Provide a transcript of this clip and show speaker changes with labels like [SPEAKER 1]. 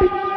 [SPEAKER 1] Bye.